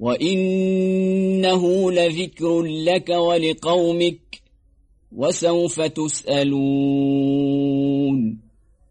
وإنه لذكر لك ولقومك وسوف تسألون